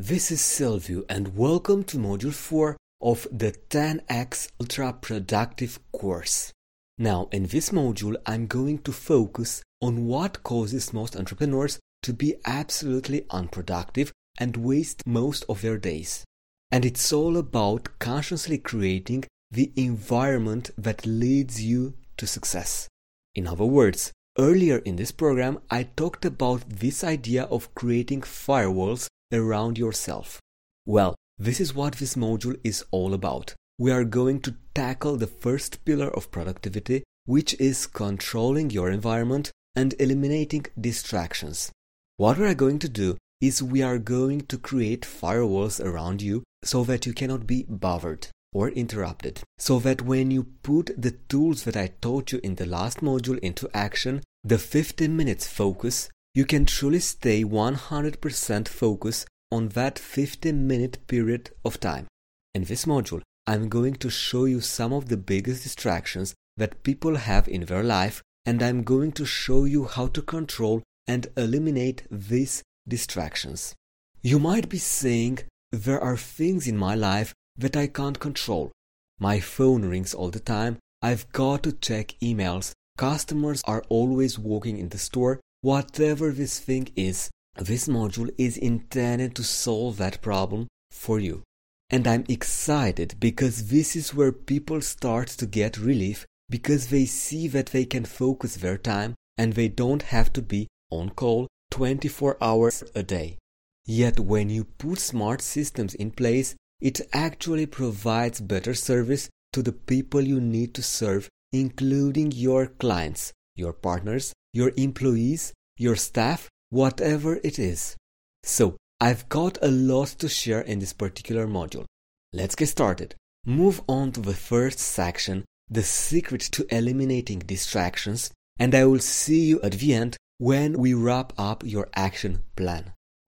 this is Silvio and welcome to Module 4 of the 10x Ultra Productive course. Now, in this module, I'm going to focus on what causes most entrepreneurs to be absolutely unproductive and waste most of their days. And it's all about consciously creating the environment that leads you to success. In other words, earlier in this program, I talked about this idea of creating firewalls around yourself. Well, this is what this module is all about. We are going to tackle the first pillar of productivity, which is controlling your environment and eliminating distractions. What we are going to do is we are going to create firewalls around you so that you cannot be bothered or interrupted. So that when you put the tools that I taught you in the last module into action, the 15 minutes focus, you can truly stay 100% focused on that 15 minute period of time. In this module, I'm going to show you some of the biggest distractions that people have in their life, and I'm going to show you how to control and eliminate these distractions. You might be saying, There are things in my life that I can't control. My phone rings all the time, I've got to check emails, customers are always walking in the store, whatever this thing is, this module is intended to solve that problem for you. And I'm excited because this is where people start to get relief because they see that they can focus their time and they don't have to be on call 24 hours a day. Yet when you put smart systems in place, it actually provides better service to the people you need to serve, including your clients, your partners, your employees, your staff, whatever it is. So, I've got a lot to share in this particular module. Let's get started. Move on to the first section, the secret to eliminating distractions, and I will see you at the end when we wrap up your action plan.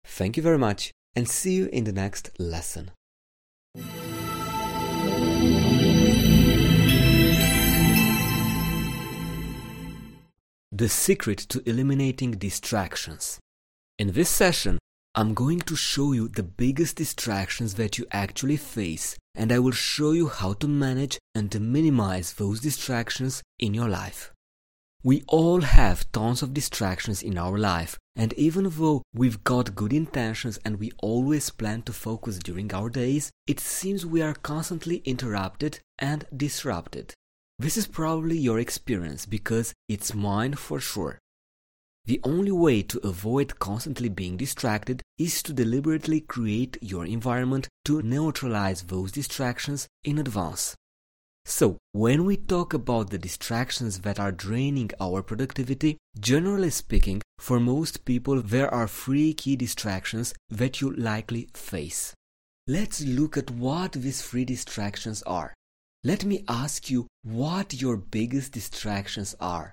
Thank you very much and see you in the next lesson. The secret to eliminating distractions. In this session, I'm going to show you the biggest distractions that you actually face, and I will show you how to manage and minimize those distractions in your life. We all have tons of distractions in our life, and even though we've got good intentions and we always plan to focus during our days, it seems we are constantly interrupted and disrupted. This is probably your experience because it's mine for sure. The only way to avoid constantly being distracted is to deliberately create your environment to neutralize those distractions in advance. So, when we talk about the distractions that are draining our productivity, generally speaking, for most people, there are three key distractions that you likely face. Let's look at what these three distractions are. Let me ask you what your biggest distractions are.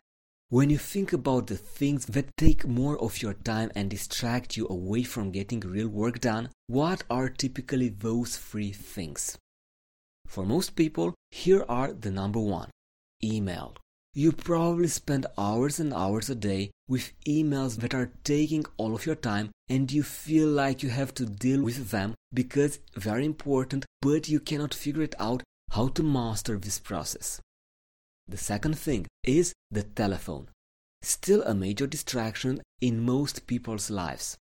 When you think about the things that take more of your time and distract you away from getting real work done, what are typically those three things? For most people, here are the number one email. You probably spend hours and hours a day with emails that are taking all of your time and you feel like you have to deal with them because they're important, but you cannot figure it out how to master this process. The second thing is the telephone. Still a major distraction in most people's lives.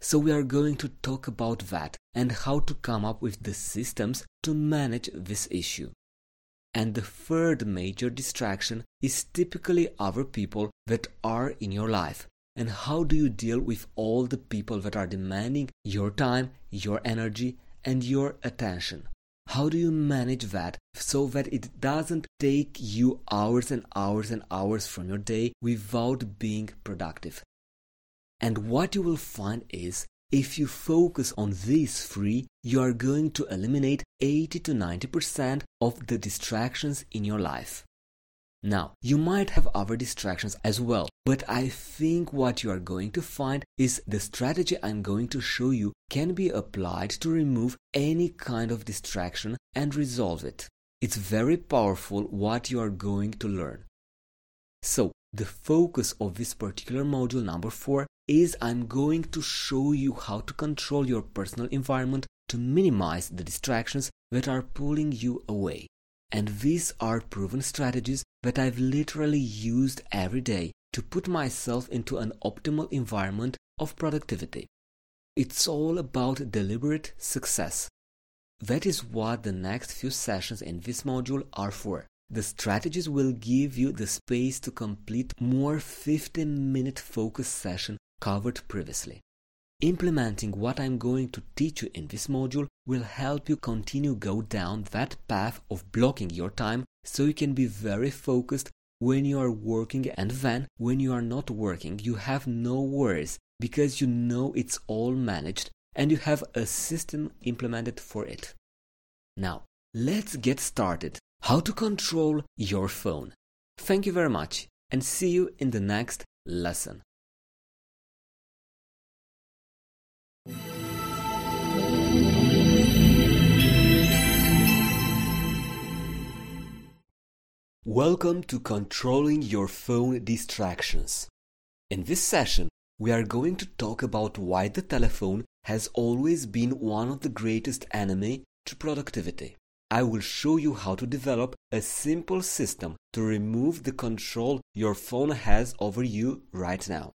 So we are going to talk about that and how to come up with the systems to manage this issue. And the third major distraction is typically other people that are in your life. And how do you deal with all the people that are demanding your time, your energy, and your attention? How do you manage that so that it doesn't take you hours and hours and hours from your day without being productive? And what you will find is if you focus on these three, you are going to eliminate 80 to 90% of the distractions in your life. Now, you might have other distractions as well, but I think what you are going to find is the strategy I'm going to show you can be applied to remove any kind of distraction and resolve it. It's very powerful what you are going to learn. So, The focus of this particular module number 4 is I'm going to show you how to control your personal environment to minimize the distractions that are pulling you away. And these are proven strategies that I've literally used every day to put myself into an optimal environment of productivity. It's all about deliberate success. That is what the next few sessions in this module are for. The strategies will give you the space to complete more 15 minute focus session covered previously. Implementing what I'm going to teach you in this module will help you continue go down that path of blocking your time so you can be very focused when you are working and then when you are not working you have no worries because you know it's all managed and you have a system implemented for it. Now, let's get started. How to control your phone. Thank you very much and see you in the next lesson. Welcome to Controlling Your Phone Distractions. In this session, we are going to talk about why the telephone has always been one of the greatest enemy to productivity. I will show you how to develop a simple system to remove the control your phone has over you right now.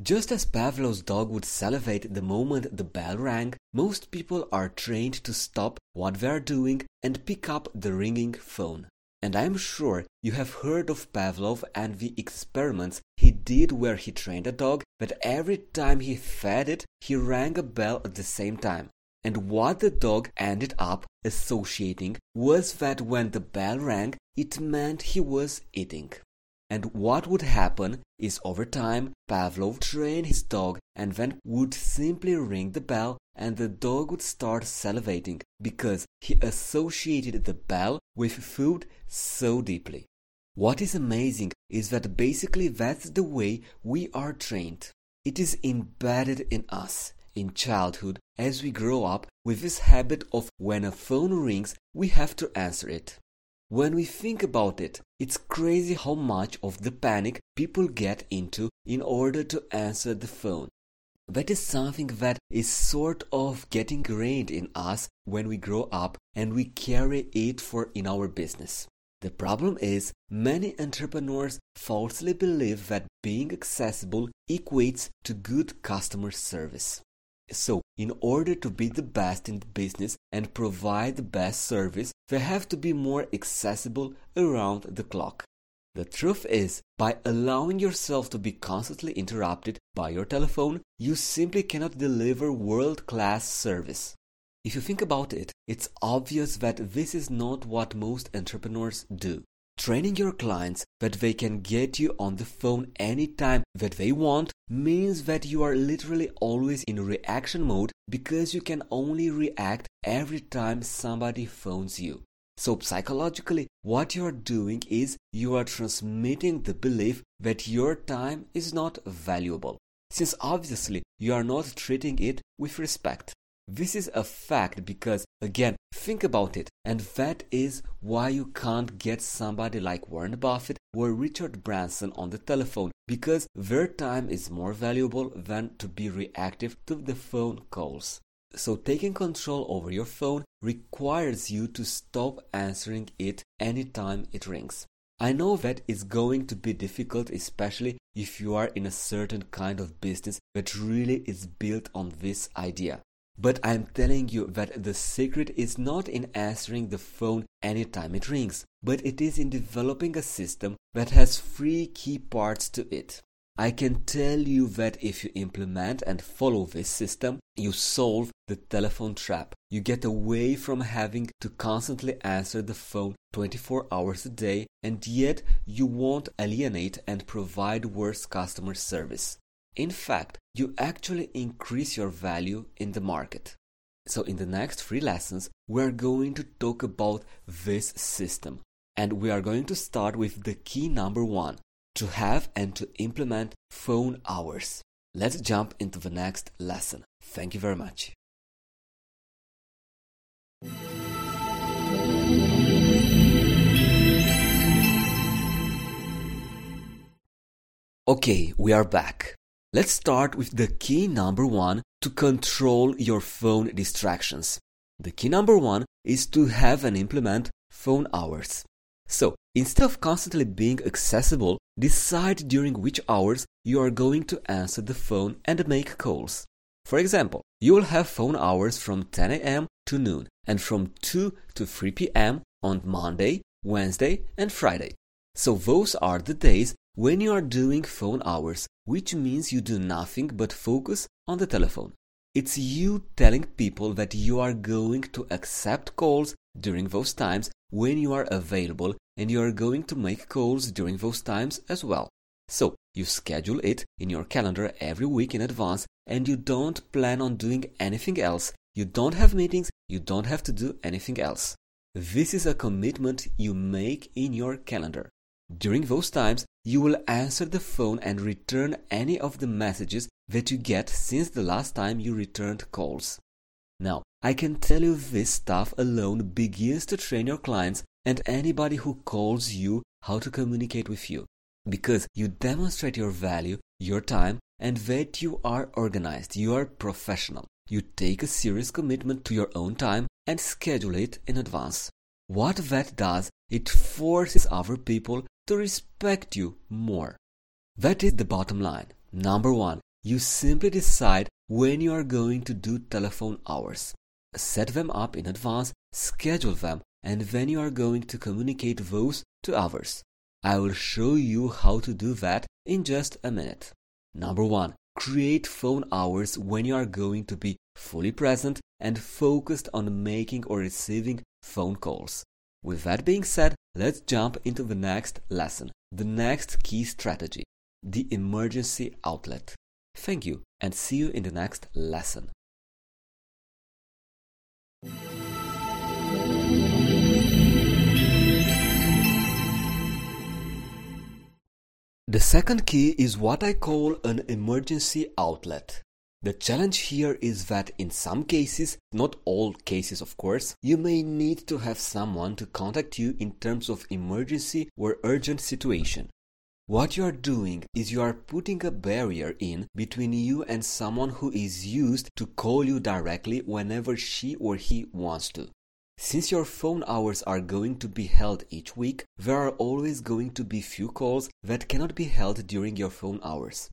Just as Pavlov's dog would salivate the moment the bell rang, most people are trained to stop what they are doing and pick up the ringing phone. And I'm sure you have heard of Pavlov and the experiments he did where he trained a dog that every time he fed it, he rang a bell at the same time. And what the dog ended up associating was that when the bell rang, it meant he was eating. And what would happen is over time, Pavlov trained his dog and then would simply ring the bell and the dog would start salivating because he associated the bell with food so deeply. What is amazing is that basically that's the way we are trained. It is embedded in us in childhood as we grow up with this habit of when a phone rings, we have to answer it. When we think about it, it's crazy how much of the panic people get into in order to answer the phone. That is something that is sort of getting ingrained in us when we grow up and we carry it for in our business. The problem is many entrepreneurs falsely believe that being accessible equates to good customer service. So, in order to be the best in the business and provide the best service, they have to be more accessible around the clock. The truth is, by allowing yourself to be constantly interrupted by your telephone, you simply cannot deliver world class service. If you think about it, it's obvious that this is not what most entrepreneurs do. Training your clients that they can get you on the phone anytime that they want means that you are literally always in reaction mode because you can only react every time somebody phones you. So, psychologically, what you are doing is you are transmitting the belief that your time is not valuable, since obviously you are not treating it with respect. This is a fact because, again, think about it, and that is why you can't get somebody like Warren Buffett or Richard Branson on the telephone because their time is more valuable than to be reactive to the phone calls. So, taking control over your phone requires you to stop answering it anytime it rings. I know that it's going to be difficult, especially if you are in a certain kind of business that really is built on this idea. But I'm telling you that the secret is not in answering the phone anytime it rings, but it is in developing a system that has three key parts to it. I can tell you that if you implement and follow this system, you solve the telephone trap. You get away from having to constantly answer the phone 24 hours a day, and yet you won't alienate and provide worse customer service. In fact, you actually increase your value in the market. So, in the next three lessons, we are going to talk about this system. And we are going to start with the key number one to have and to implement phone hours. Let's jump into the next lesson. Thank you very much. Okay, we are back. Let's start with the key number one to control your phone distractions. The key number one is to have and implement phone hours. So, instead of constantly being accessible, decide during which hours you are going to answer the phone and make calls. For example, you will have phone hours from 10 a.m. to noon and from 2 to 3 p.m. on Monday, Wednesday, and Friday. So those are the days when you are doing phone hours, which means you do nothing but focus on the telephone. It's you telling people that you are going to accept calls during those times when you are available and you are going to make calls during those times as well. So, you schedule it in your calendar every week in advance and you don't plan on doing anything else. You don't have meetings, you don't have to do anything else. This is a commitment you make in your calendar. During those times, you will answer the phone and return any of the messages that you get since the last time you returned calls. Now, I can tell you this stuff alone begins to train your clients and anybody who calls you how to communicate with you. Because you demonstrate your value, your time, and that you are organized, you are professional. You take a serious commitment to your own time and schedule it in advance. What that does, it forces other people to respect you more. That is the bottom line. Number one, you simply decide when you are going to do telephone hours. Set them up in advance, schedule them, and then you are going to communicate those to others. I will show you how to do that in just a minute. Number one, create phone hours when you are going to be fully present and focused on making or receiving phone calls. With that being said, let's jump into the next lesson, the next key strategy, the emergency outlet. Thank you and see you in the next lesson. The second key is what I call an emergency outlet. The challenge here is that in some cases, not all cases of course, you may need to have someone to contact you in terms of emergency or urgent situation. What you are doing is you are putting a barrier in between you and someone who is used to call you directly whenever she or he wants to. Since your phone hours are going to be held each week, there are always going to be few calls that cannot be held during your phone hours.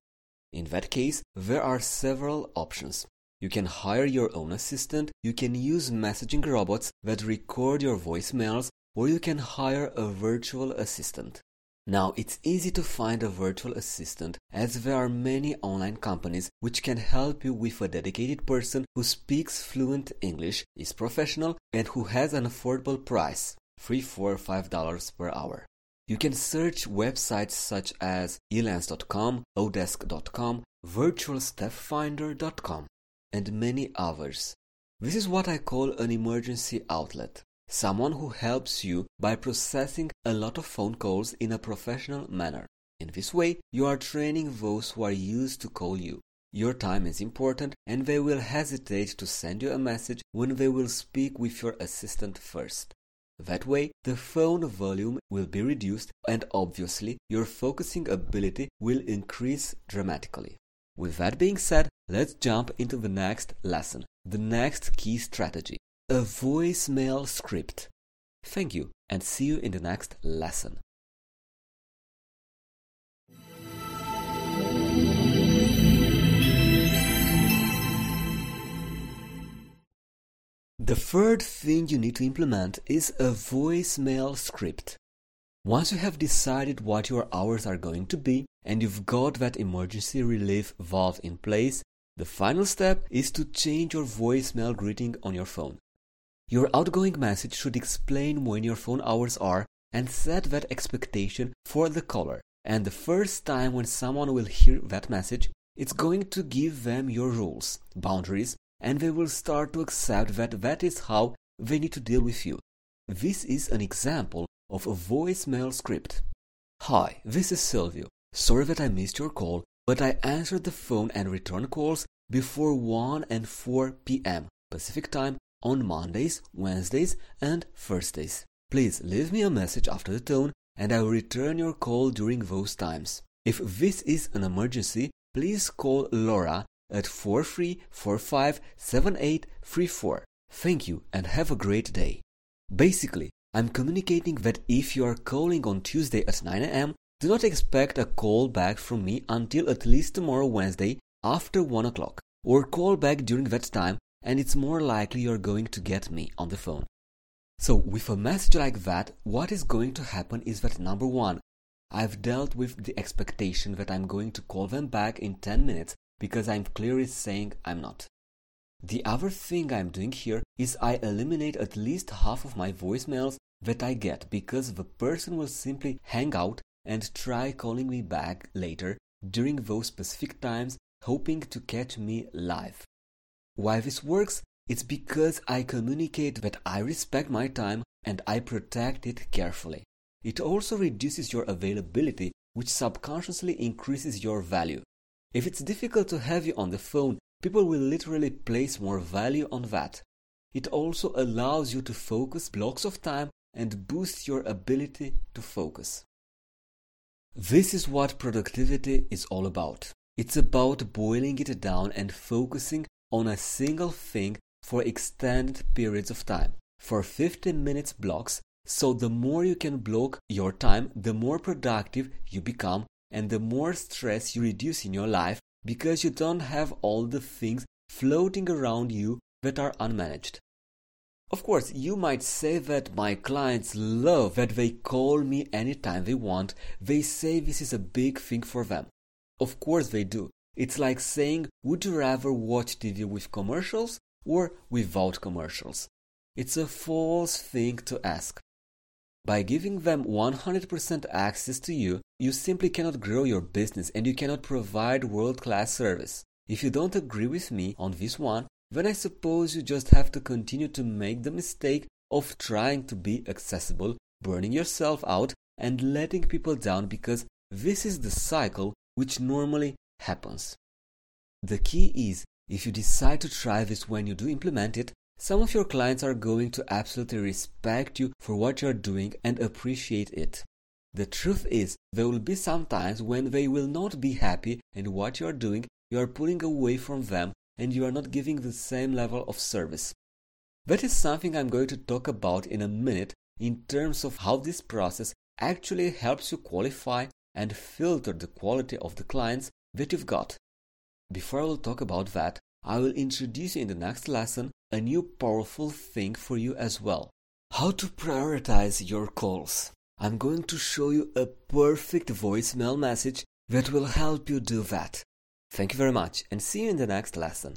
In that case, there are several options. You can hire your own assistant, you can use messaging robots that record your voicemails, or you can hire a virtual assistant. Now, it's easy to find a virtual assistant as there are many online companies which can help you with a dedicated person who speaks fluent English, is professional, and who has an affordable price 3 4 5 dollars per hour. You can search websites such as elance.com, odesk.com, virtualstafffinder.com, and many others. This is what I call an emergency outlet. Someone who helps you by processing a lot of phone calls in a professional manner. In this way, you are training those who are used to call you. Your time is important and they will hesitate to send you a message when they will speak with your assistant first. That way, the phone volume will be reduced and obviously your focusing ability will increase dramatically. With that being said, let's jump into the next lesson, the next key strategy, a voicemail script. Thank you and see you in the next lesson. The third thing you need to implement is a voicemail script. Once you have decided what your hours are going to be and you've got that emergency relief valve in place, the final step is to change your voicemail greeting on your phone. Your outgoing message should explain when your phone hours are and set that expectation for the caller. And the first time when someone will hear that message, it's going to give them your rules, boundaries, and they will start to accept that that is how they need to deal with you. This is an example of a voicemail script. Hi, this is Silvio. Sorry that I missed your call, but I answered the phone and return calls before 1 and 4 p.m. Pacific time on Mondays, Wednesdays, and Thursdays. Please leave me a message after the tone and I will return your call during those times. If this is an emergency, please call Laura at 43457834. Thank you and have a great day. Basically, I'm communicating that if you are calling on Tuesday at 9 am, do not expect a call back from me until at least tomorrow Wednesday after 1 o'clock, or call back during that time and it's more likely you're going to get me on the phone. So, with a message like that, what is going to happen is that number one, I've dealt with the expectation that I'm going to call them back in 10 minutes because I'm clearly saying I'm not. The other thing I'm doing here is I eliminate at least half of my voicemails that I get because the person will simply hang out and try calling me back later during those specific times, hoping to catch me live. Why this works? It's because I communicate that I respect my time and I protect it carefully. It also reduces your availability, which subconsciously increases your value. If it's difficult to have you on the phone, people will literally place more value on that. It also allows you to focus blocks of time and boosts your ability to focus. This is what productivity is all about. It's about boiling it down and focusing on a single thing for extended periods of time, for 15 minutes blocks. So, the more you can block your time, the more productive you become, and the more stress you reduce in your life because you don't have all the things floating around you that are unmanaged. Of course, you might say that my clients love that they call me anytime they want. They say this is a big thing for them. Of course, they do. It's like saying, would you rather watch TV with commercials or without commercials? It's a false thing to ask. By giving them 100% access to you, you simply cannot grow your business and you cannot provide world class service. If you don't agree with me on this one, then I suppose you just have to continue to make the mistake of trying to be accessible, burning yourself out, and letting people down because this is the cycle which normally happens. The key is if you decide to try this when you do implement it, some of your clients are going to absolutely respect you for what you're doing and appreciate it. The truth is, there will be some times when they will not be happy and what you are doing, you are pulling away from them and you are not giving the same level of service. That is something I'm going to talk about in a minute in terms of how this process actually helps you qualify and filter the quality of the clients that you've got. Before I will talk about that, I will introduce you in the next lesson a new powerful thing for you as well. How to prioritize your calls. I'm going to show you a perfect voicemail message that will help you do that. Thank you very much and see you in the next lesson.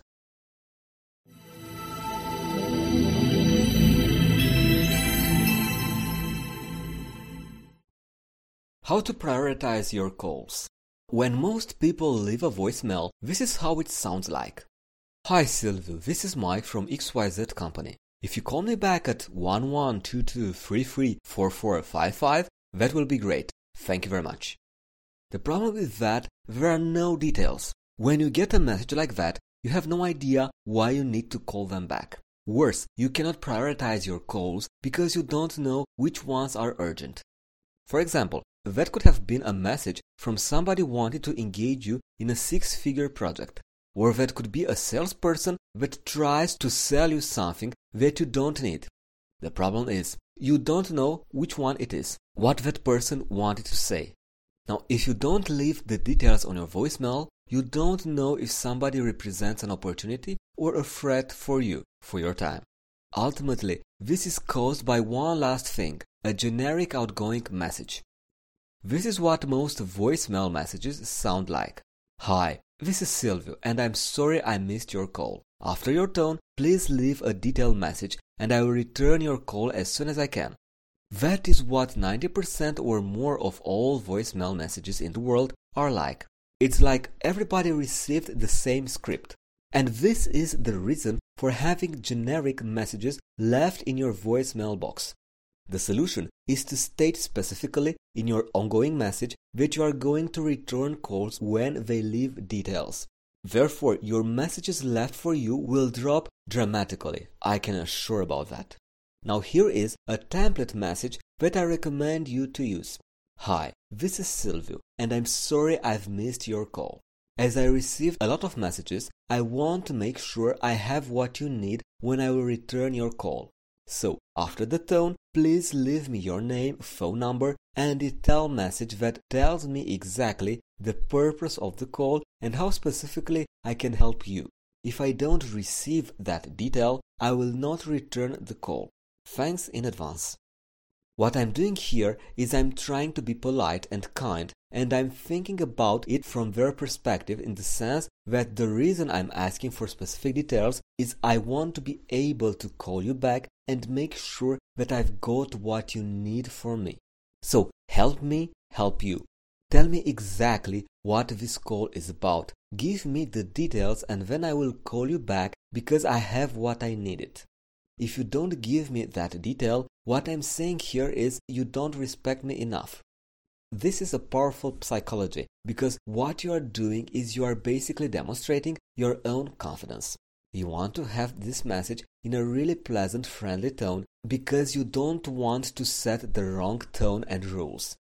How to prioritize your calls. When most people leave a voicemail, this is how it sounds like. Hi Silvio, this is Mike from XYZ Company. If you call me back at 1122334455, that will be great. Thank you very much. The problem is that there are no details. When you get a message like that, you have no idea why you need to call them back. Worse, you cannot prioritize your calls because you don't know which ones are urgent. For example, that could have been a message from somebody wanting to engage you in a six figure project. Or that could be a salesperson that tries to sell you something that you don't need. The problem is, you don't know which one it is, what that person wanted to say. Now, if you don't leave the details on your voicemail, you don't know if somebody represents an opportunity or a threat for you, for your time. Ultimately, this is caused by one last thing a generic outgoing message. This is what most voicemail messages sound like. Hi, this is Silvio and I'm sorry I missed your call. After your tone, please leave a detailed message and I will return your call as soon as I can. That is what 90% or more of all voicemail messages in the world are like. It's like everybody received the same script. And this is the reason for having generic messages left in your voicemail box. The solution is to state specifically in your ongoing message that you are going to return calls when they leave details. Therefore, your messages left for you will drop dramatically. I can assure about that. Now here is a template message that I recommend you to use. Hi, this is Silvio, and I'm sorry I've missed your call. As I received a lot of messages, I want to make sure I have what you need when I will return your call. So, after the tone, please leave me your name, phone number, and detailed message that tells me exactly the purpose of the call and how specifically I can help you. If I don't receive that detail, I will not return the call. Thanks in advance. What I'm doing here is I'm trying to be polite and kind, and I'm thinking about it from their perspective in the sense that the reason I'm asking for specific details is I want to be able to call you back and make sure that I've got what you need for me. So help me help you. Tell me exactly what this call is about. Give me the details and then I will call you back because I have what I needed. If you don't give me that detail, what I'm saying here is you don't respect me enough. This is a powerful psychology because what you are doing is you are basically demonstrating your own confidence. You want to have this message in a really pleasant, friendly tone because you don't want to set the wrong tone and rules.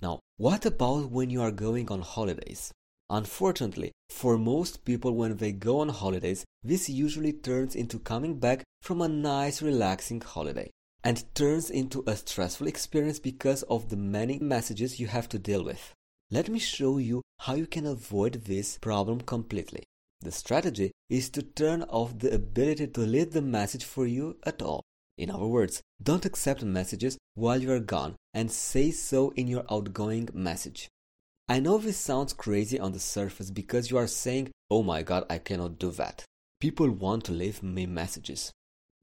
Now, what about when you are going on holidays? Unfortunately, for most people, when they go on holidays, this usually turns into coming back from a nice, relaxing holiday and turns into a stressful experience because of the many messages you have to deal with. Let me show you how you can avoid this problem completely. The strategy is to turn off the ability to lead the message for you at all. In other words, don't accept messages while you are gone and say so in your outgoing message. I know this sounds crazy on the surface because you are saying, oh my god, I cannot do that. People want to leave me messages.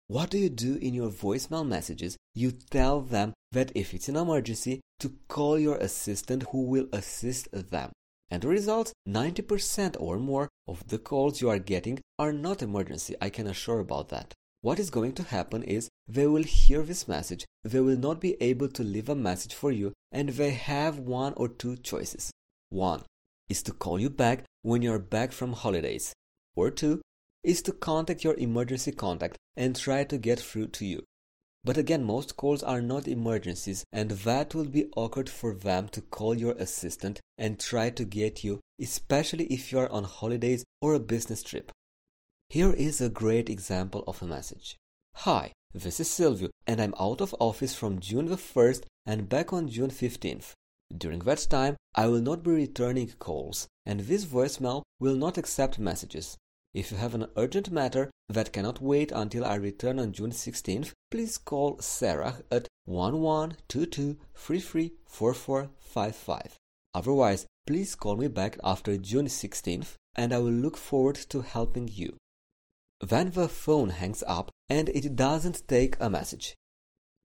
What do you do in your voicemail messages? You tell them that if it's an emergency, to call your assistant who will assist them. And the results 90% or more of the calls you are getting are not emergency, I can assure about that. What is going to happen is they will hear this message, they will not be able to leave a message for you, and they have one or two choices. One is to call you back when you're back from holidays, or two is to contact your emergency contact and try to get through to you. But again, most calls are not emergencies, and that will be awkward for them to call your assistant and try to get you, especially if you are on holidays or a business trip. Here is a great example of a message. Hi, this is Silvio, and I'm out of office from June the 1st and back on June 15th. During that time, I will not be returning calls, and this voicemail will not accept messages. If you have an urgent matter that cannot wait until I return on June 16th, please call Sarah at 1122334455. Otherwise, please call me back after June 16th and I will look forward to helping you. Then the phone hangs up and it doesn't take a message.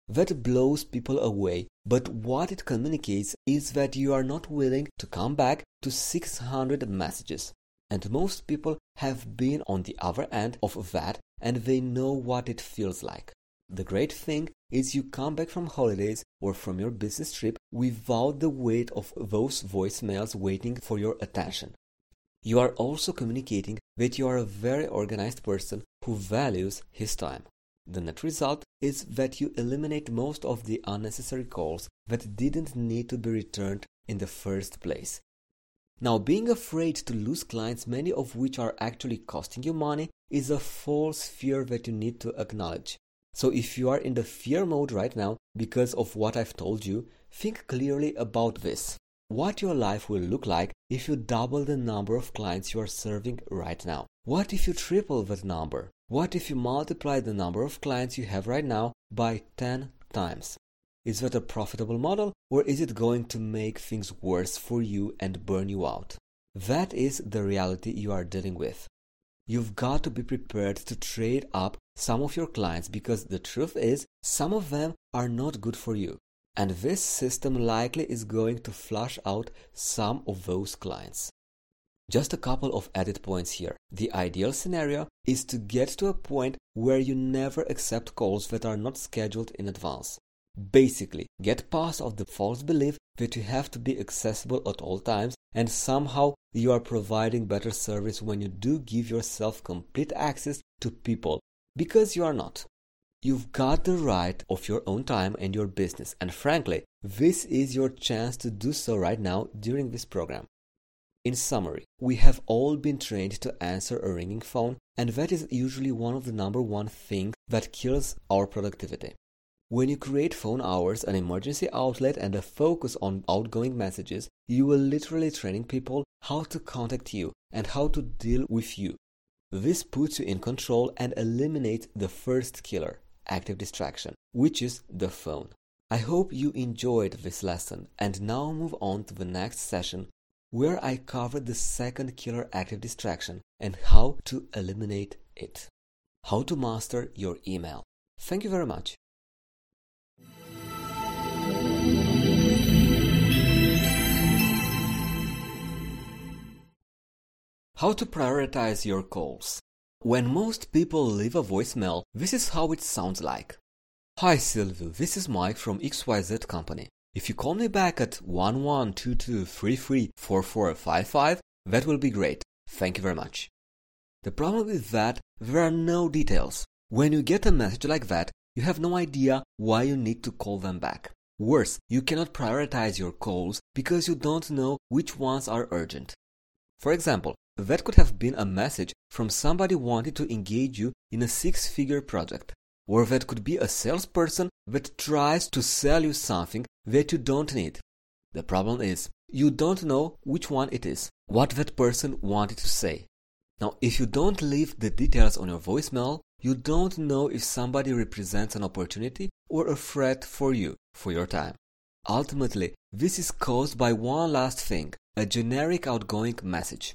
That blows people away, but what it communicates is that you are not willing to come back to 600 messages. And most people have been on the other end of that and they know what it feels like. The great thing is you come back from holidays or from your business trip without the weight of those voicemails waiting for your attention. You are also communicating that you are a very organized person who values his time. The net result is that you eliminate most of the unnecessary calls that didn't need to be returned in the first place. Now, being afraid to lose clients, many of which are actually costing you money, is a false fear that you need to acknowledge. So, if you are in the fear mode right now because of what I've told you, think clearly about this. What your life will look like if you double the number of clients you are serving right now. What if you triple that number? What if you multiply the number of clients you have right now by 10 times? Is that a profitable model or is it going to make things worse for you and burn you out? That is the reality you are dealing with. You've got to be prepared to trade up some of your clients because the truth is, some of them are not good for you. And this system likely is going to flush out some of those clients. Just a couple of added points here. The ideal scenario is to get to a point where you never accept calls that are not scheduled in advance. Basically, get past of the false belief that you have to be accessible at all times and somehow you are providing better service when you do give yourself complete access to people because you are not. You've got the right of your own time and your business and frankly, this is your chance to do so right now during this program. In summary, we have all been trained to answer a ringing phone, and that is usually one of the number one things that kills our productivity. When you create phone hours, an emergency outlet, and a focus on outgoing messages, you are literally training people how to contact you and how to deal with you. This puts you in control and eliminates the first killer, active distraction, which is the phone. I hope you enjoyed this lesson and now move on to the next session where I cover the second killer active distraction and how to eliminate it. How to master your email. Thank you very much. How to prioritize your calls. When most people leave a voicemail, this is how it sounds like. Hi Silvio, this is Mike from XYZ Company. If you call me back at 1122334455, that will be great. Thank you very much. The problem is that there are no details. When you get a message like that, you have no idea why you need to call them back. Worse, you cannot prioritize your calls because you don't know which ones are urgent. For example, that could have been a message from somebody wanting to engage you in a six figure project. Or that could be a salesperson that tries to sell you something that you don't need. The problem is, you don't know which one it is, what that person wanted to say. Now, if you don't leave the details on your voicemail, you don't know if somebody represents an opportunity or a threat for you, for your time. Ultimately, this is caused by one last thing a generic outgoing message.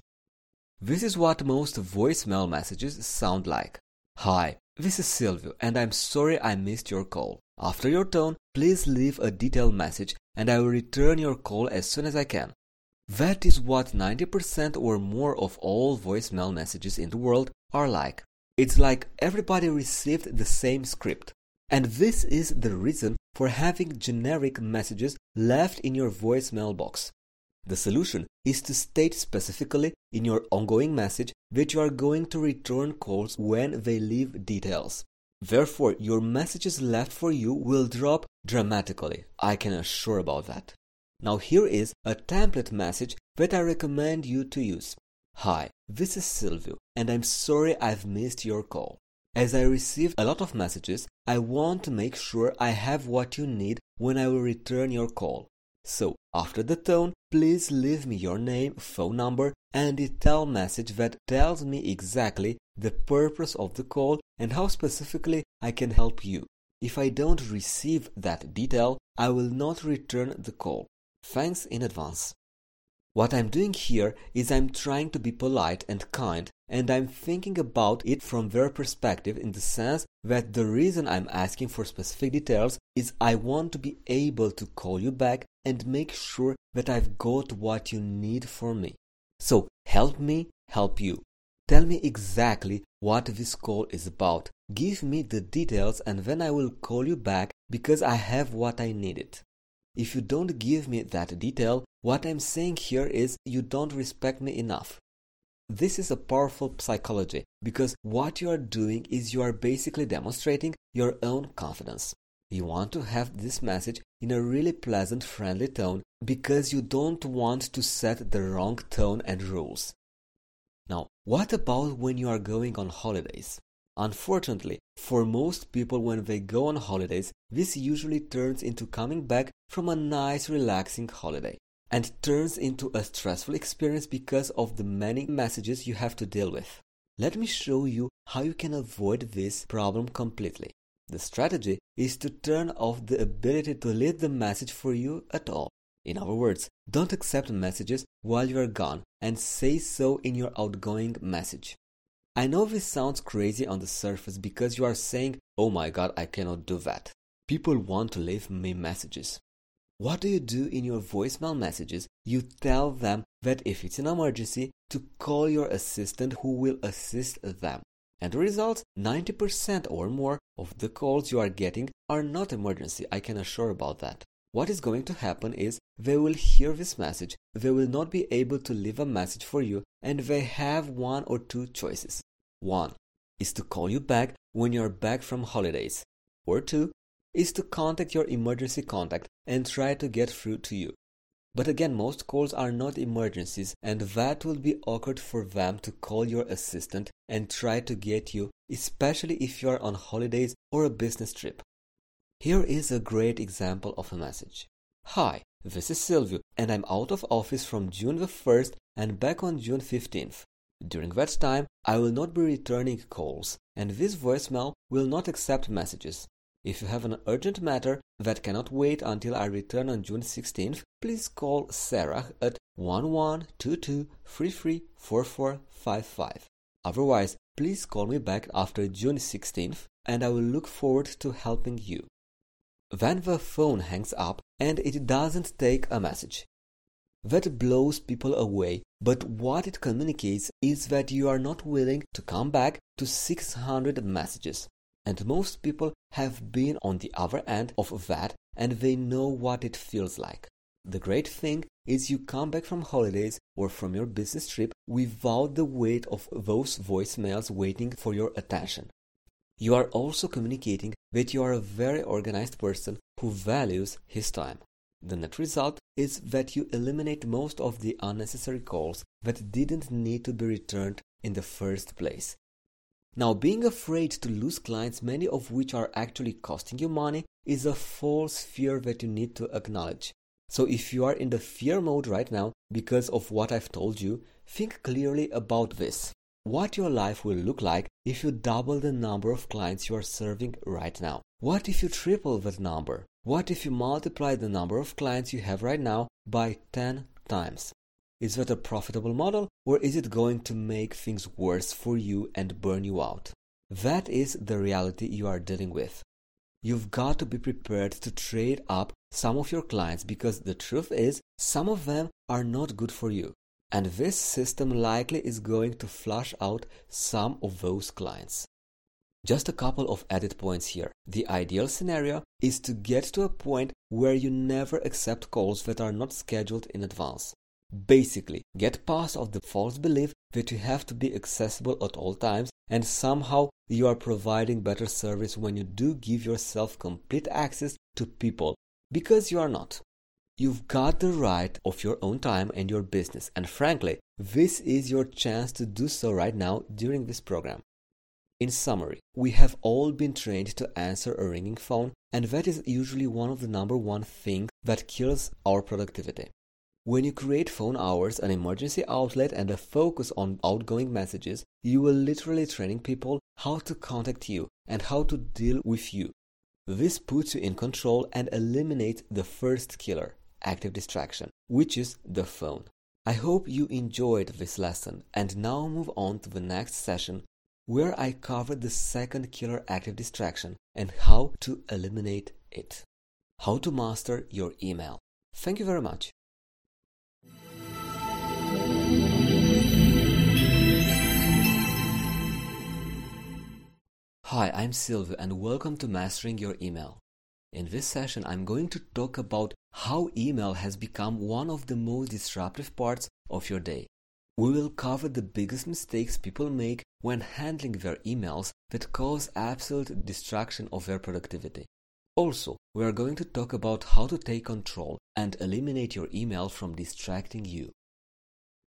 This is what most voicemail messages sound like. Hi, this is Silvio and I'm sorry I missed your call. After your tone, please leave a detailed message and I will return your call as soon as I can. That is what 90% or more of all voicemail messages in the world are like. It's like everybody received the same script. And this is the reason for having generic messages left in your voicemail box. The solution is to state specifically in your ongoing message that you are going to return calls when they leave details. Therefore, your messages left for you will drop dramatically. I can assure about that. Now here is a template message that I recommend you to use. Hi, this is Silvio and I'm sorry I've missed your call. As I received a lot of messages, I want to make sure I have what you need when I will return your call. So, after the tone, please leave me your name, phone number, and detailed message that tells me exactly the purpose of the call and how specifically I can help you. If I don't receive that detail, I will not return the call. Thanks in advance. What I'm doing here is I'm trying to be polite and kind and I'm thinking about it from their perspective in the sense that the reason I'm asking for specific details is I want to be able to call you back and make sure that I've got what you need for me. So help me help you. Tell me exactly what this call is about. Give me the details and then I will call you back because I have what I needed. If you don't give me that detail, what I'm saying here is you don't respect me enough. This is a powerful psychology because what you are doing is you are basically demonstrating your own confidence. You want to have this message in a really pleasant, friendly tone because you don't want to set the wrong tone and rules. Now, what about when you are going on holidays? Unfortunately, for most people, when they go on holidays, this usually turns into coming back from a nice, relaxing holiday and turns into a stressful experience because of the many messages you have to deal with. Let me show you how you can avoid this problem completely. The strategy is to turn off the ability to leave the message for you at all. In other words, don't accept messages while you are gone and say so in your outgoing message. I know this sounds crazy on the surface because you are saying, oh my god, I cannot do that. People want to leave me messages. What do you do in your voicemail messages? You tell them that if it's an emergency, to call your assistant who will assist them. And the results 90% or more of the calls you are getting are not emergency, I can assure about that. What is going to happen is they will hear this message, they will not be able to leave a message for you, and they have one or two choices. One is to call you back when you're back from holidays, or two, is to contact your emergency contact and try to get through to you. But again, most calls are not emergencies, and that will be awkward for them to call your assistant and try to get you, especially if you are on holidays or a business trip. Here is a great example of a message. Hi, this is Silvio, and I'm out of office from June the 1st and back on June 15th. During that time, I will not be returning calls, and this voicemail will not accept messages. If you have an urgent matter that cannot wait until I return on June 16th, please call Sarah at 1122334455. Otherwise, please call me back after June 16th and I will look forward to helping you. Then the phone hangs up and it doesn't take a message. That blows people away, but what it communicates is that you are not willing to come back to 600 messages. And most people have been on the other end of that and they know what it feels like. The great thing is you come back from holidays or from your business trip without the weight of those voicemails waiting for your attention. You are also communicating that you are a very organized person who values his time. The net result is that you eliminate most of the unnecessary calls that didn't need to be returned in the first place. Now, being afraid to lose clients, many of which are actually costing you money, is a false fear that you need to acknowledge. So, if you are in the fear mode right now because of what I've told you, think clearly about this. What your life will look like if you double the number of clients you are serving right now. What if you triple that number? What if you multiply the number of clients you have right now by 10 times? Is that a profitable model or is it going to make things worse for you and burn you out? That is the reality you are dealing with. You've got to be prepared to trade up some of your clients because the truth is, some of them are not good for you. And this system likely is going to flush out some of those clients. Just a couple of added points here. The ideal scenario is to get to a point where you never accept calls that are not scheduled in advance. Basically, get past of the false belief that you have to be accessible at all times and somehow you are providing better service when you do give yourself complete access to people because you are not. You've got the right of your own time and your business and frankly, this is your chance to do so right now during this program. In summary, we have all been trained to answer a ringing phone and that is usually one of the number one things that kills our productivity. When you create phone hours, an emergency outlet, and a focus on outgoing messages, you are literally training people how to contact you and how to deal with you. This puts you in control and eliminates the first killer, active distraction, which is the phone. I hope you enjoyed this lesson and now move on to the next session where I cover the second killer active distraction and how to eliminate it. How to master your email. Thank you very much. Hi, I'm Silvio and welcome to Mastering Your Email. In this session, I'm going to talk about how email has become one of the most disruptive parts of your day. We will cover the biggest mistakes people make when handling their emails that cause absolute destruction of their productivity. Also, we are going to talk about how to take control and eliminate your email from distracting you.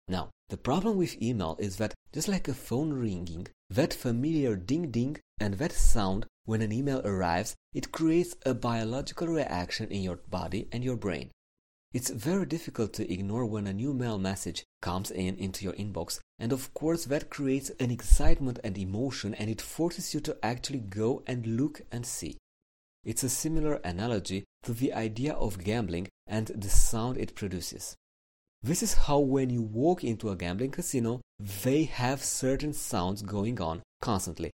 Now, the problem with email is that just like a phone ringing, that familiar ding ding and that sound when an email arrives, it creates a biological reaction in your body and your brain. It's very difficult to ignore when a new mail message comes in into your inbox, and of course that creates an excitement and emotion and it forces you to actually go and look and see. It's a similar analogy to the idea of gambling and the sound it produces. This is how when you walk into a gambling casino, they have certain sounds going on constantly.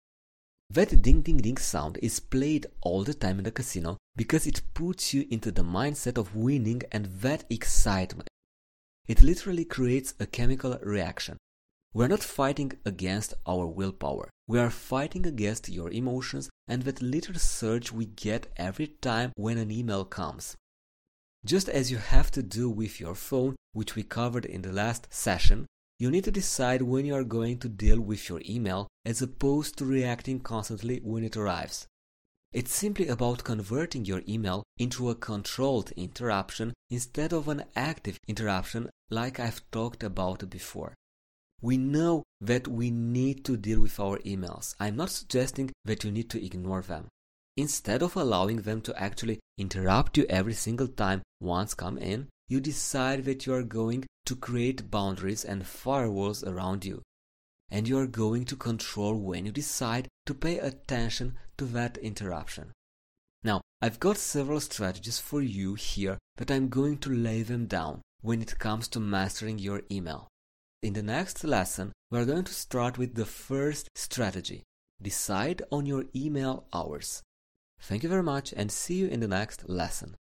That ding ding ding sound is played all the time in the casino because it puts you into the mindset of winning and that excitement. It literally creates a chemical reaction. We're not fighting against our willpower. We are fighting against your emotions and that little surge we get every time when an email comes. Just as you have to do with your phone, which we covered in the last session, you need to decide when you are going to deal with your email as opposed to reacting constantly when it arrives. It's simply about converting your email into a controlled interruption instead of an active interruption like I've talked about before. We know that we need to deal with our emails. I'm not suggesting that you need to ignore them. Instead of allowing them to actually interrupt you every single time once come in, you decide that you are going to create boundaries and firewalls around you. And you are going to control when you decide to pay attention to that interruption. Now, I've got several strategies for you here that I'm going to lay them down when it comes to mastering your email. In the next lesson, we're going to start with the first strategy. Decide on your email hours. Thank you very much and see you in the next lesson.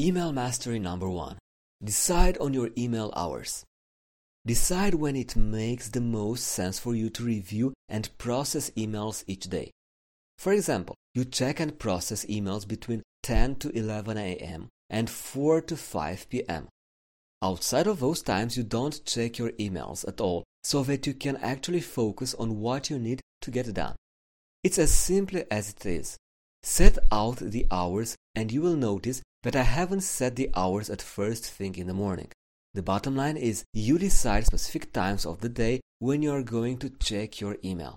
Email mastery number one. Decide on your email hours. Decide when it makes the most sense for you to review and process emails each day. For example, you check and process emails between 10 to 11 a.m. and 4 to 5 p.m. Outside of those times, you don't check your emails at all so that you can actually focus on what you need to get done. It's as simple as it is. Set out the hours and you will notice that I haven't set the hours at first thing in the morning. The bottom line is you decide specific times of the day when you are going to check your email.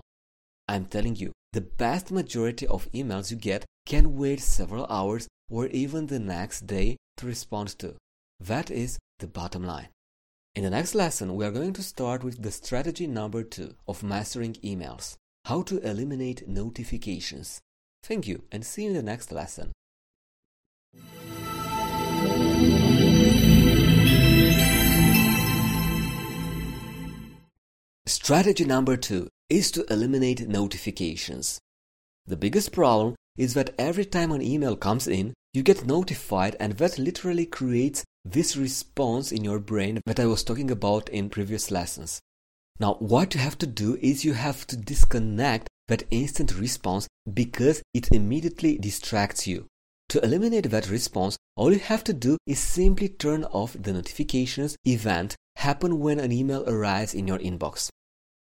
I'm telling you, the vast majority of emails you get can wait several hours or even the next day to respond to. That is the bottom line. In the next lesson, we are going to start with the strategy number two of mastering emails how to eliminate notifications. Thank you and see you in the next lesson. Strategy number two is to eliminate notifications. The biggest problem is that every time an email comes in, you get notified, and that literally creates this response in your brain that I was talking about in previous lessons. Now, what you have to do is you have to disconnect that instant response because it immediately distracts you. To eliminate that response, all you have to do is simply turn off the notifications event happen when an email arrives in your inbox.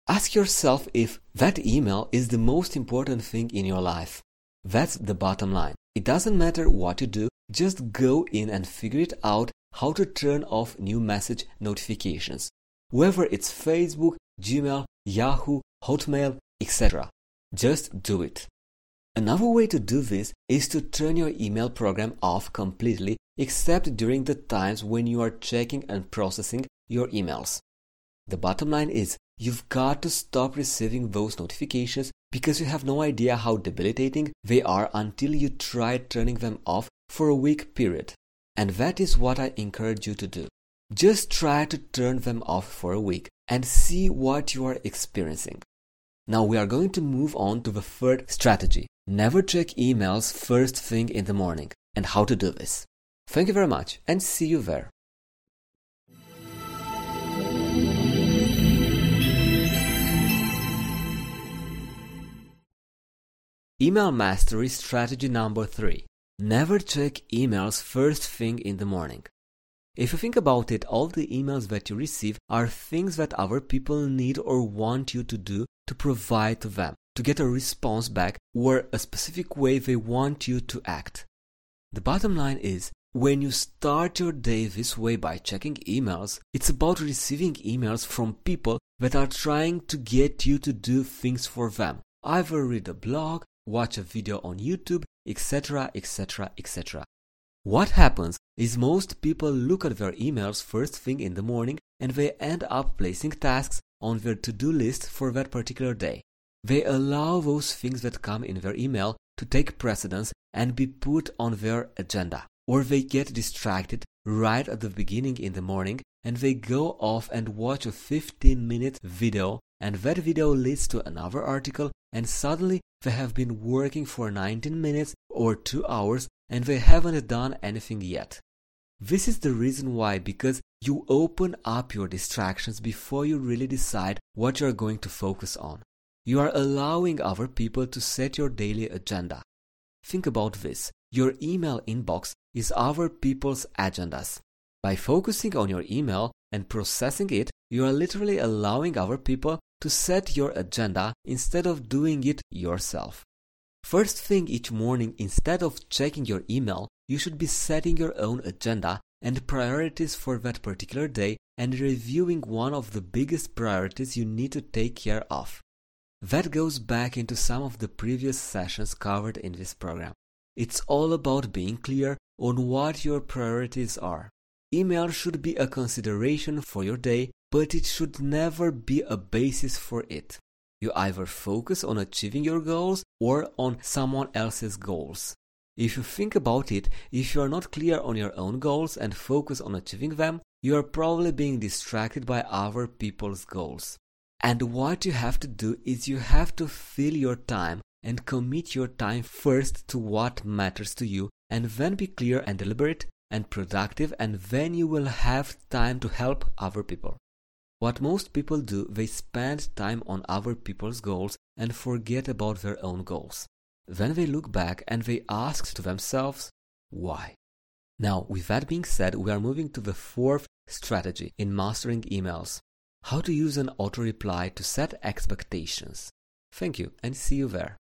Ask yourself if that email is the most important thing in your life. That's the bottom line. It doesn't matter what you do, just go in and figure it out how to turn off new message notifications. Whether it's Facebook, Gmail, Yahoo, Hotmail, etc. Just do it. Another way to do this is to turn your email program off completely except during the times when you are checking and processing your emails. The bottom line is you've got to stop receiving those notifications because you have no idea how debilitating they are until you try turning them off for a week period. And that is what I encourage you to do. Just try to turn them off for a week and see what you are experiencing. Now we are going to move on to the third strategy. Never check emails first thing in the morning and how to do this. Thank you very much and see you there. Email mastery strategy number three. Never check emails first thing in the morning. If you think about it, all the emails that you receive are things that other people need or want you to do to provide to them, to get a response back or a specific way they want you to act. The bottom line is, when you start your day this way by checking emails, it's about receiving emails from people that are trying to get you to do things for them. Either read a blog, watch a video on YouTube, etc., etc., etc. What happens is most people look at their emails first thing in the morning and they end up placing tasks on their to-do list for that particular day. They allow those things that come in their email to take precedence and be put on their agenda. Or they get distracted right at the beginning in the morning and they go off and watch a 15 minute video and that video leads to another article and suddenly they have been working for 19 minutes or 2 hours and they haven't done anything yet. This is the reason why, because you open up your distractions before you really decide what you're going to focus on. You are allowing other people to set your daily agenda. Think about this. Your email inbox is other people's agendas. By focusing on your email and processing it, you are literally allowing other people to set your agenda instead of doing it yourself. First thing each morning, instead of checking your email, you should be setting your own agenda and priorities for that particular day and reviewing one of the biggest priorities you need to take care of. That goes back into some of the previous sessions covered in this program. It's all about being clear on what your priorities are. Email should be a consideration for your day, but it should never be a basis for it. You either focus on achieving your goals or on someone else's goals. If you think about it, if you are not clear on your own goals and focus on achieving them, you are probably being distracted by other people's goals. And what you have to do is you have to fill your time and commit your time first to what matters to you and then be clear and deliberate and productive and then you will have time to help other people. What most people do, they spend time on other people's goals and forget about their own goals. Then they look back and they ask to themselves, why? Now, with that being said, we are moving to the fourth strategy in mastering emails. How to use an auto reply to set expectations. Thank you and see you there.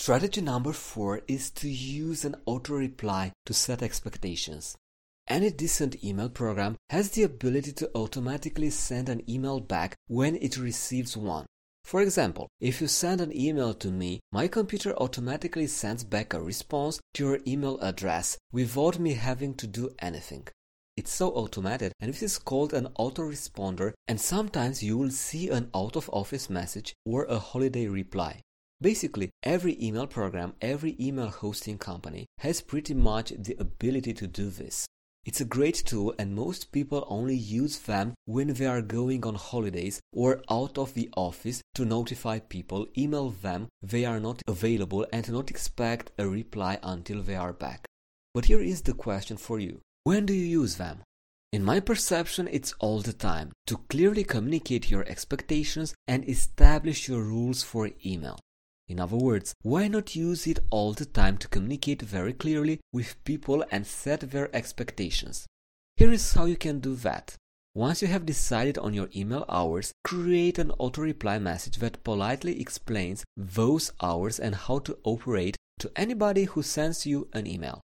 Strategy number four is to use an auto reply to set expectations. Any decent email program has the ability to automatically send an email back when it receives one. For example, if you send an email to me, my computer automatically sends back a response to your email address without me having to do anything. It's so automated and this is called an autoresponder and sometimes you will see an out of office message or a holiday reply. Basically, every email program, every email hosting company has pretty much the ability to do this. It's a great tool and most people only use them when they are going on holidays or out of the office to notify people, email them they are not available and not expect a reply until they are back. But here is the question for you. When do you use them? In my perception, it's all the time to clearly communicate your expectations and establish your rules for email. In other words, why not use it all the time to communicate very clearly with people and set their expectations? Here is how you can do that. Once you have decided on your email hours, create an auto reply message that politely explains those hours and how to operate to anybody who sends you an email.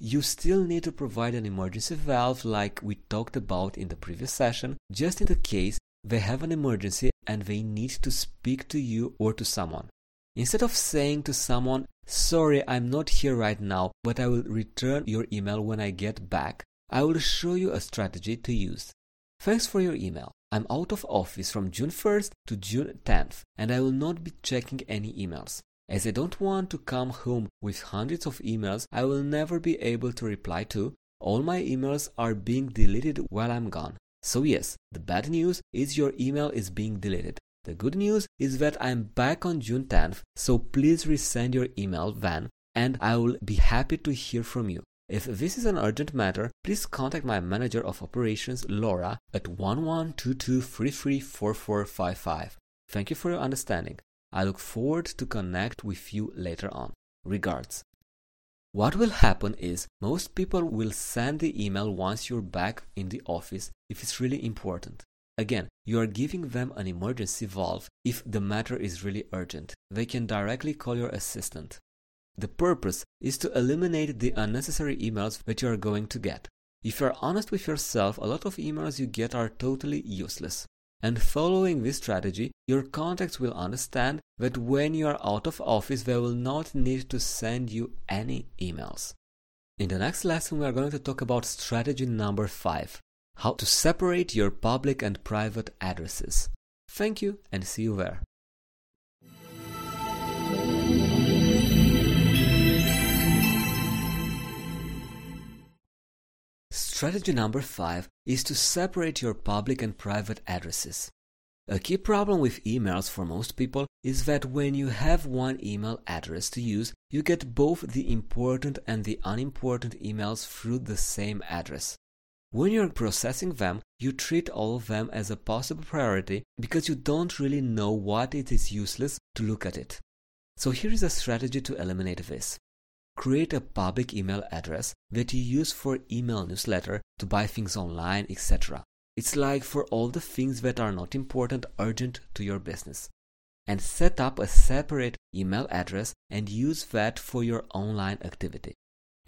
You still need to provide an emergency valve like we talked about in the previous session, just in the case they have an emergency and they need to speak to you or to someone. Instead of saying to someone, Sorry, I'm not here right now, but I will return your email when I get back, I will show you a strategy to use. Thanks for your email. I'm out of office from June 1st to June 10th, and I will not be checking any emails. As I don't want to come home with hundreds of emails I will never be able to reply to, all my emails are being deleted while I'm gone. So, yes, the bad news is your email is being deleted. The good news is that I'm back on June 10th, so please resend your email then, and I will be happy to hear from you. If this is an urgent matter, please contact my manager of operations, Laura, at 1122334455. Thank you for your understanding. I look forward to connect with you later on. Regards. What will happen is most people will send the email once you're back in the office if it's really important. Again, you are giving them an emergency valve if the matter is really urgent. They can directly call your assistant. The purpose is to eliminate the unnecessary emails that you are going to get. If you are honest with yourself, a lot of emails you get are totally useless. And following this strategy, your contacts will understand that when you are out of office, they will not need to send you any emails. In the next lesson, we are going to talk about strategy number five how to separate your public and private addresses. Thank you and see you there. Strategy number five is to separate your public and private addresses. A key problem with emails for most people is that when you have one email address to use, you get both the important and the unimportant emails through the same address. When you're processing them, you treat all of them as a possible priority because you don't really know what it is useless to look at it. So here is a strategy to eliminate this. create a public email address that you use for email newsletter to buy things online, etc. It's like for all the things that are not important, urgent to your business. And set up a separate email address and use that for your online activity.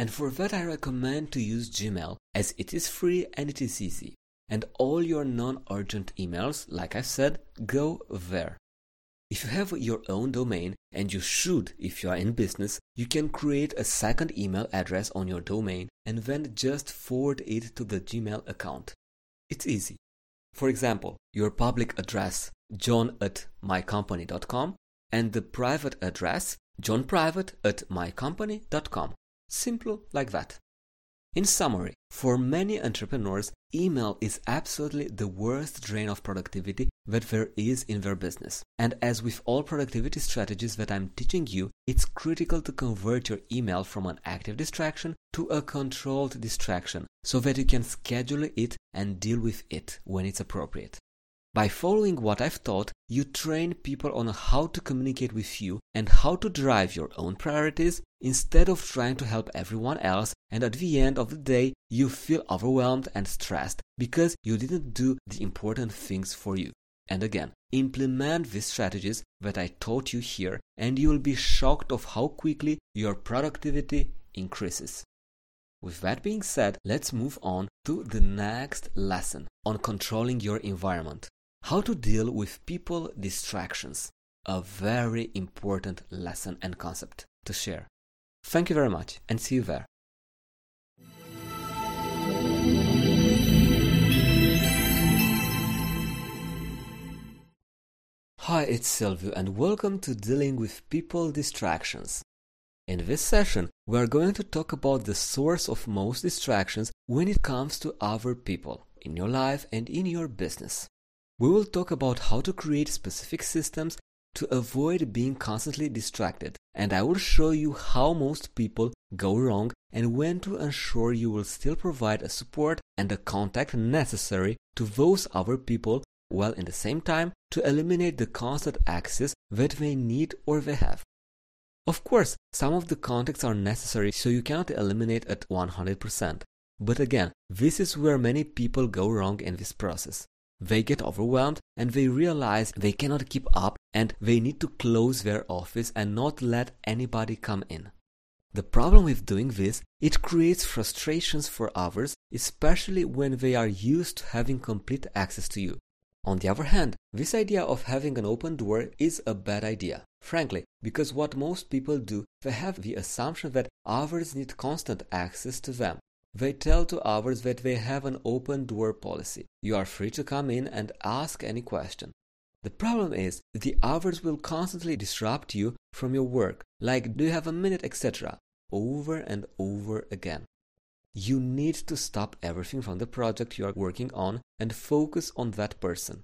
And for that, I recommend to use Gmail as it is free and it is easy. And all your non urgent emails, like I said, go there. If you have your own domain, and you should if you are in business, you can create a second email address on your domain and then just forward it to the Gmail account. It's easy. For example, your public address, john at mycompany.com, and the private address, johnprivate at mycompany.com. Simple like that. In summary, for many entrepreneurs, email is absolutely the worst drain of productivity that there is in their business. And as with all productivity strategies that I'm teaching you, it's critical to convert your email from an active distraction to a controlled distraction so that you can schedule it and deal with it when it's appropriate. By following what I've taught, you train people on how to communicate with you and how to drive your own priorities instead of trying to help everyone else. And at the end of the day, you feel overwhelmed and stressed because you didn't do the important things for you. And again, implement these strategies that I taught you here, and you will be shocked of how quickly your productivity increases. With that being said, let's move on to the next lesson on controlling your environment. How to deal with people distractions. A very important lesson and concept to share. Thank you very much and see you there. Hi, it's Silvio and welcome to Dealing with People Distractions. In this session, we are going to talk about the source of most distractions when it comes to other people in your life and in your business. We will talk about how to create specific systems to avoid being constantly distracted, and I will show you how most people go wrong and when to ensure you will still provide a support and the contact necessary to those other people while in the same time to eliminate the constant access that they need or they have. Of course, some of the contacts are necessary so you cannot eliminate at 100%. But again, this is where many people go wrong in this process. They get overwhelmed and they realize they cannot keep up and they need to close their office and not let anybody come in. The problem with doing this, it creates frustrations for others, especially when they are used to having complete access to you. On the other hand, this idea of having an open door is a bad idea, frankly, because what most people do, they have the assumption that others need constant access to them. They tell to others that they have an open door policy. You are free to come in and ask any question. The problem is, the others will constantly disrupt you from your work, like do you have a minute, etc., over and over again. You need to stop everything from the project you are working on and focus on that person.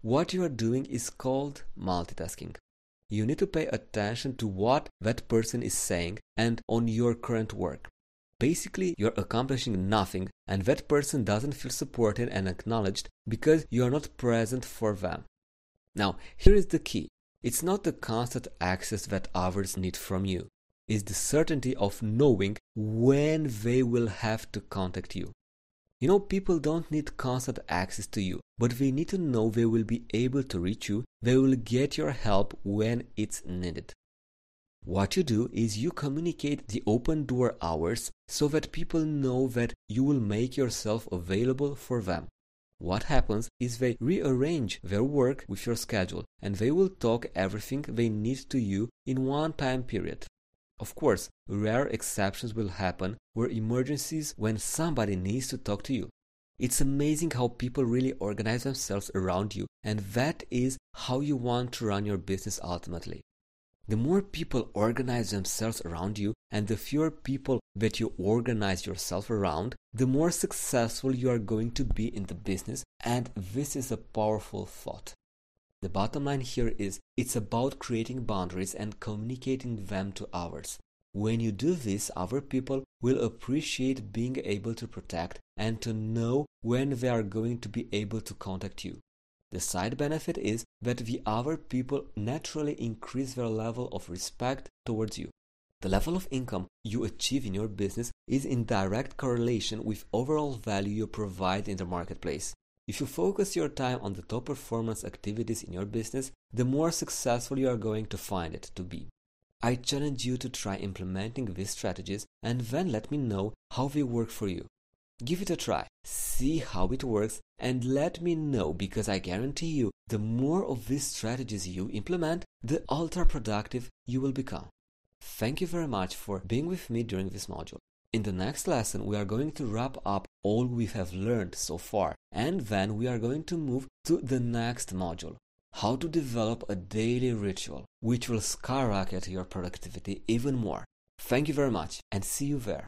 What you are doing is called multitasking. You need to pay attention to what that person is saying and on your current work. Basically, you're accomplishing nothing, and that person doesn't feel supported and acknowledged because you are not present for them. Now, here is the key it's not the constant access that others need from you, it's the certainty of knowing when they will have to contact you. You know, people don't need constant access to you, but they need to know they will be able to reach you, they will get your help when it's needed. What you do is you communicate the open door hours so that people know that you will make yourself available for them. What happens is they rearrange their work with your schedule and they will talk everything they need to you in one time period. Of course, rare exceptions will happen where emergencies when somebody needs to talk to you. It's amazing how people really organize themselves around you, and that is how you want to run your business ultimately. The more people organize themselves around you and the fewer people that you organize yourself around, the more successful you are going to be in the business. And this is a powerful thought. The bottom line here is it's about creating boundaries and communicating them to others. When you do this, other people will appreciate being able to protect and to know when they are going to be able to contact you. The side benefit is that the other people naturally increase their level of respect towards you. The level of income you achieve in your business is in direct correlation with overall value you provide in the marketplace. If you focus your time on the top performance activities in your business, the more successful you are going to find it to be. I challenge you to try implementing these strategies and then let me know how they work for you. Give it a try, see how it works, and let me know because I guarantee you the more of these strategies you implement, the ultra productive you will become. Thank you very much for being with me during this module. In the next lesson, we are going to wrap up all we have learned so far, and then we are going to move to the next module how to develop a daily ritual which will skyrocket your productivity even more. Thank you very much and see you there.